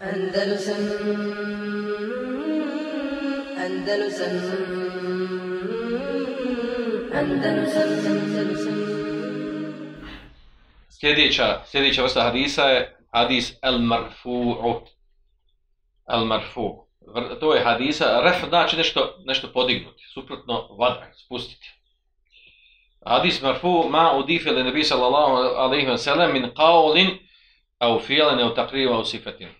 Andalusam Andalusam Andalusam Andalusam Sljedeća, sljedeća vrsta hadisa je hadis el marfu'u. El marfu. To je hadisa, ref znači nešto, nešto podignuti, suprotno vada, spustiti. Hadis marfu ma udife li nebi sallallahu alaihi wa sallam min qaulin au fi'lan au taqriva au sifatin.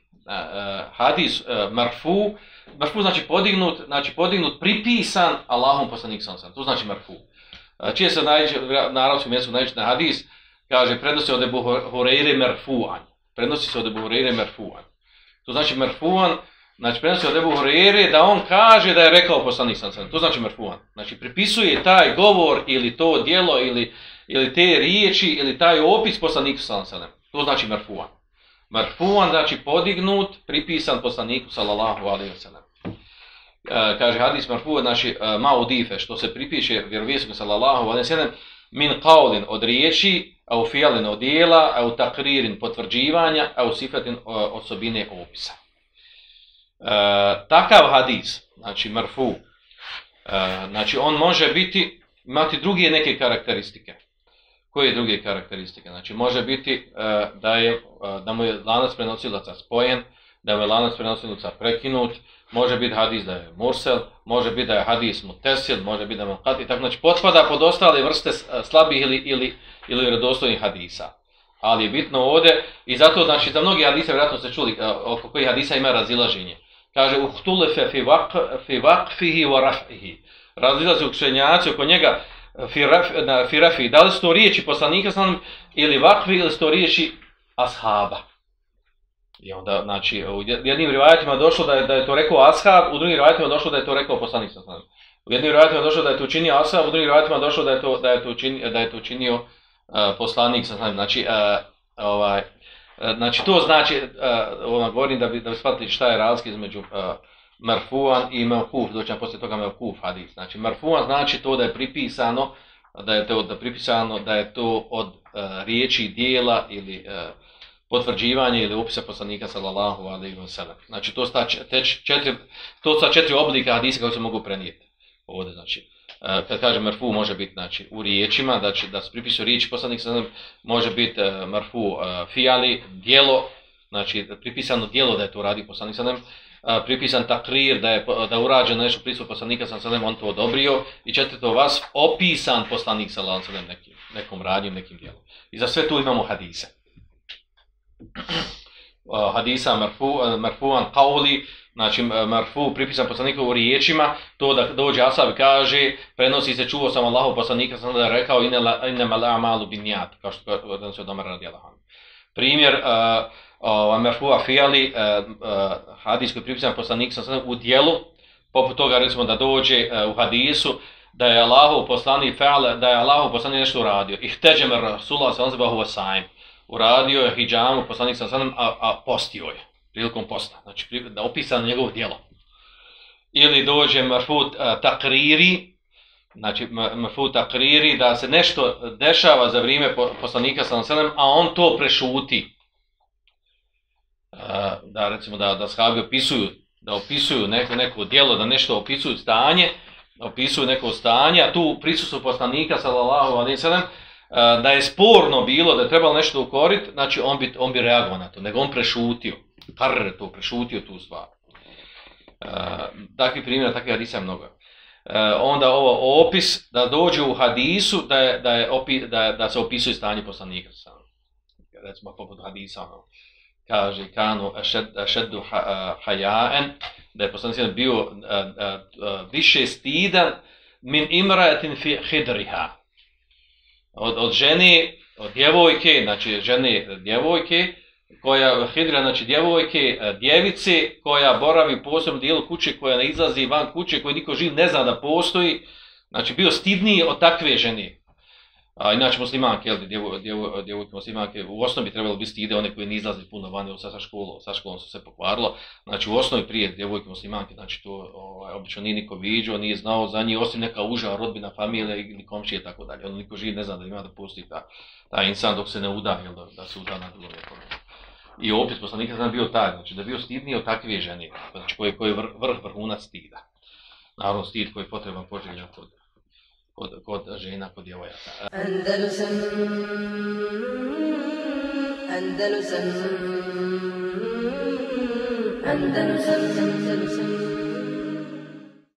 Hadis marfu, marfu znači podignut, znači podignut, pripisan Allahom poslanik sallallahu To znači marfu. Čije se najče, na arabskom mjestu najče na hadis, kaže, prenosi od Ebu Horeire merfu'an. Prenosi se od Ebu Horeire merfu'an. To znači merfu'an, znači prenosi od Ebu Horeire da on kaže da je rekao poslanik sam sam. To znači merfu'an. Znači pripisuje taj govor ili to dijelo ili, ili te riječi ili taj opis poslaniku sam sam. To znači merfu'an. Marfuan, znači podignut, pripisan poslaniku sallallahu alaihi wa sallam. E, kaže hadis marfu znači e, uh, ma udife što se pripiše vjerovjesniku sallallahu alejhi ve sellem min qaulin od riječi au fijalin od djela au takririn potvrđivanja au sifatin e, osobine opisa E, takav hadis znači marfu e, znači on može biti imati druge neke karakteristike koje druge karakteristike znači može biti uh, da je uh, da mu je lanac prenosilaca spojen da je lanac prenosilaca prekinut može biti hadis da je mursel, može biti da je hadis mutesil, može biti da je mukat i tako, znači potpada pod ostale vrste eh, slabih ili, ili, ili redostojnih hadisa. Ali je bitno ovdje, i zato, znači, za mnogi hadise, vjerojatno ste čuli oko koji hadisa ima razilaženje. Kaže, uhtulefe fi, vak, fi vakfihi wa rafihi. Razilaze učenjaci oko njega firafi. Da li su to riječi poslanika sam ili vakfi ili su to riječi ashaba. I onda, znači, u jednim rivajatima došlo da je, da je to rekao ashab, u drugim rivajatima došlo da je to rekao poslanik sallam. U jednim rivajatima došlo da je to učinio ashab, u drugim rivajatima došlo da je to, da je to, učinio, da je to učinio uh, poslanik sallam. Znači, uh, ovaj, uh, znači, to znači, uh, ono, govorim da bi, da bi shvatili šta je razlika između uh, marfuan i mevkuf, doćemo poslije toga mevkuf hadis. Znači, marfuan znači to da je pripisano, da je to da je pripisano, da je to od e, riječi, dijela ili e, potvrđivanje ili upisa poslanika sallallahu alejhi ve sellem. Znači to sta četiri to sta četiri oblika hadisa koji se mogu prenijeti. Ovde znači e, kad kažem marfu može biti znači u riječima da će da se pripisuje riječ poslanik sallallahu može biti e, marfu e, fiali djelo znači pripisano djelo da je to radi poslanik sallallahu pripisan takrir da je da urađen nešto prisustvo poslanika sallallahu on to odobrio i četvrto vas opisan poslanik sallallahu selem nekim nekom radnjom nekim djelom. I za sve tu imamo hadise. Uh, hadisa marfu, marfuan qauli, znači marfu pripisan poslaniku u riječima, to da dođe Asab kaže, prenosi se, čuo sam Allahu poslanika, sam da je rekao, inna mal amalu binjat, kao što je se od Omer radi anhu. Primjer, eh, uh, uh, marfu fijali, uh, eh, uh, eh, hadis koji pripisan poslanik sam u dijelu, poput toga recimo da dođe uh, u hadisu, da je Allahu poslanik, da je Allahu poslanik nešto uradio, ih teđem Rasulullah sallallahu alaihi wa sallam, uradio je hijjamu, poslanik sa sadom, a, a postio je, prilikom posta, znači da opisano njegovo djelo. Ili dođe marfut takriri, znači mafut takriri, da se nešto dešava za vrijeme poslanika sa sadom, a on to prešuti. Da recimo da, da sahabi opisuju, da opisuju neko, neko djelo, da nešto opisuju stanje, opisuju neko stanje, a tu prisustvo poslanika sallallahu alaihi sallam, da je sporno bilo da je trebalo nešto ukoriti, znači on bi, on bi reagovao na to, nego on prešutio. Har to, prešutio tu stvar. Uh, takvi primjera, takvi hadisa je mnogo. E, onda ovo opis da dođe u hadisu da, je, da, je opi, da, da se opisuje stanje poslanika. Sam. Recimo poput hadisa, ono, kaže kanu šeddu hajaen, da je poslanik bio a, a, a, više stidan min imraetin fi hidriha od, od žene, od djevojke, znači žene djevojke, koja hidra, znači djevojke, e, djevice, koja boravi u posebnom dijelu kuće, koja ne izlazi van kuće, koja niko živ ne zna da postoji, znači bio stidniji od takve žene. A inače muslimanke, jel, djevo, djevo, djevojke muslimanke, u osnovi trebalo bi stide one koje ne izlaze puno van, sa, sa, školu, sa školom su se pokvarilo. Znači u osnovi prije djevojke muslimanke, znači to ovaj, obično nije niko viđao, nije znao za njih, osim neka uža rodbina, familija ili komšije i tako dalje. Ono niko živ ne zna da ima da postoji ta, ta insan dok se ne uda, jel, da, da se uda na drugom nekom. I opis poslanika sam bio taj, znači da bio stidniji od takve žene, znači koji, koji je vrh, vrhunac stida. Naravno stid koji je potreban poželjan kod, kod, kod žena, kod djevojaka. Andalusam Andalusam Andalusam Andalusam